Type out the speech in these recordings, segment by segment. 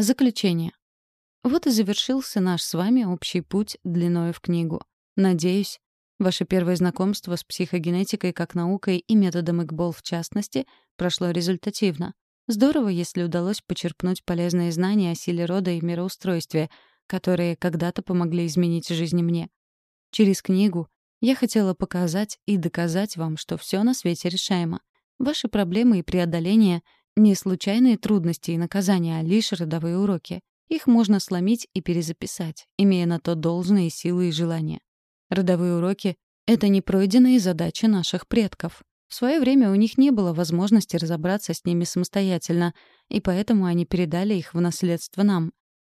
Заключение. Вот и завершился наш с вами общий путь длиною в книгу. Надеюсь, ваше первое знакомство с психогенетикой как наукой и методом ИКБОЛ в частности прошло результативно. Здорово, если удалось почерпнуть полезные знания о силе рода и мироустройстве, которые когда-то помогли изменить жизнь мне. Через книгу я хотела показать и доказать вам, что все на свете решаемо. Ваши проблемы и преодоления — не случайные трудности и наказания, а лишь родовые уроки. Их можно сломить и перезаписать, имея на то должные силы и желания. Родовые уроки — это непройденные задачи наших предков. В свое время у них не было возможности разобраться с ними самостоятельно, и поэтому они передали их в наследство нам.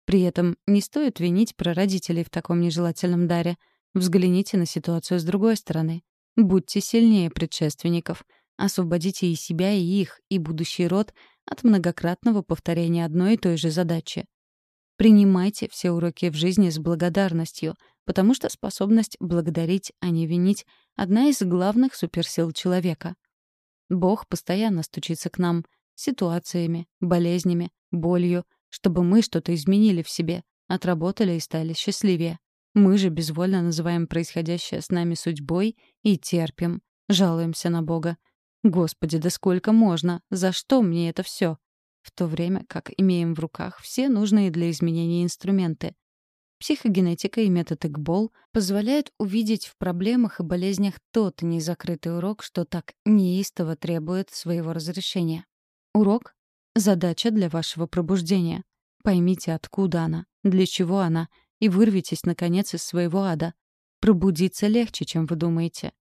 При этом не стоит винить прародителей в таком нежелательном даре — Взгляните на ситуацию с другой стороны. Будьте сильнее предшественников. Освободите и себя, и их, и будущий род от многократного повторения одной и той же задачи. Принимайте все уроки в жизни с благодарностью, потому что способность благодарить, а не винить — одна из главных суперсил человека. Бог постоянно стучится к нам ситуациями, болезнями, болью, чтобы мы что-то изменили в себе, отработали и стали счастливее. Мы же безвольно называем происходящее с нами судьбой и терпим, жалуемся на Бога. Господи, да сколько можно? За что мне это все? В то время как имеем в руках все нужные для изменения инструменты. Психогенетика и метод ИКБОЛ позволяют увидеть в проблемах и болезнях тот незакрытый урок, что так неистово требует своего разрешения. Урок — задача для вашего пробуждения. Поймите, откуда она, для чего она и вырвитесь, наконец, из своего ада. Пробудиться легче, чем вы думаете.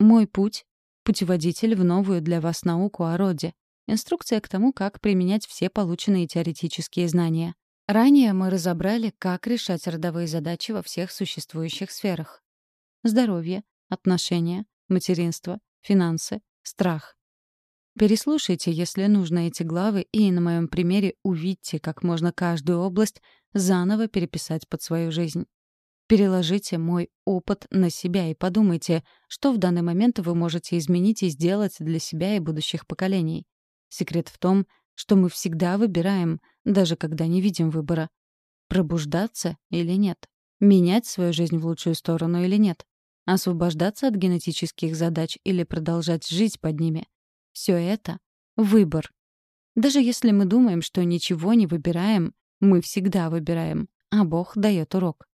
Мой путь — путеводитель в новую для вас науку о роде. Инструкция к тому, как применять все полученные теоретические знания. Ранее мы разобрали, как решать родовые задачи во всех существующих сферах. Здоровье, отношения, материнство, финансы, страх. Переслушайте, если нужно, эти главы, и на моем примере увидьте, как можно каждую область заново переписать под свою жизнь. Переложите мой опыт на себя и подумайте, что в данный момент вы можете изменить и сделать для себя и будущих поколений. Секрет в том, что мы всегда выбираем, даже когда не видим выбора. Пробуждаться или нет? Менять свою жизнь в лучшую сторону или нет? Освобождаться от генетических задач или продолжать жить под ними? Все это — выбор. Даже если мы думаем, что ничего не выбираем, мы всегда выбираем, а Бог дает урок.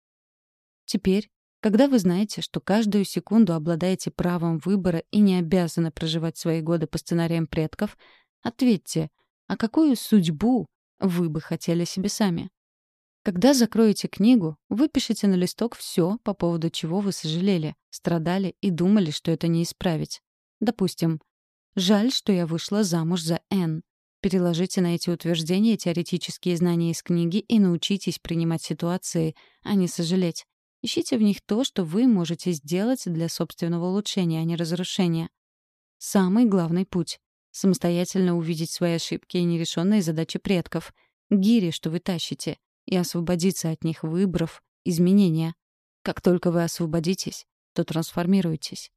Теперь, когда вы знаете, что каждую секунду обладаете правом выбора и не обязаны проживать свои годы по сценариям предков, ответьте, а какую судьбу вы бы хотели себе сами? Когда закроете книгу, выпишите на листок все, по поводу чего вы сожалели, страдали и думали, что это не исправить. Допустим, Жаль, что я вышла замуж за Н. Переложите на эти утверждения теоретические знания из книги и научитесь принимать ситуации, а не сожалеть. Ищите в них то, что вы можете сделать для собственного улучшения, а не разрушения. Самый главный путь — самостоятельно увидеть свои ошибки и нерешенные задачи предков, гири, что вы тащите, и освободиться от них, выбрав изменения. Как только вы освободитесь, то трансформируетесь.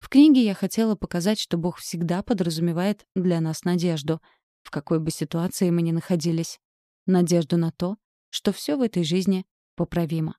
В книге я хотела показать, что Бог всегда подразумевает для нас надежду, в какой бы ситуации мы ни находились. Надежду на то, что все в этой жизни поправимо.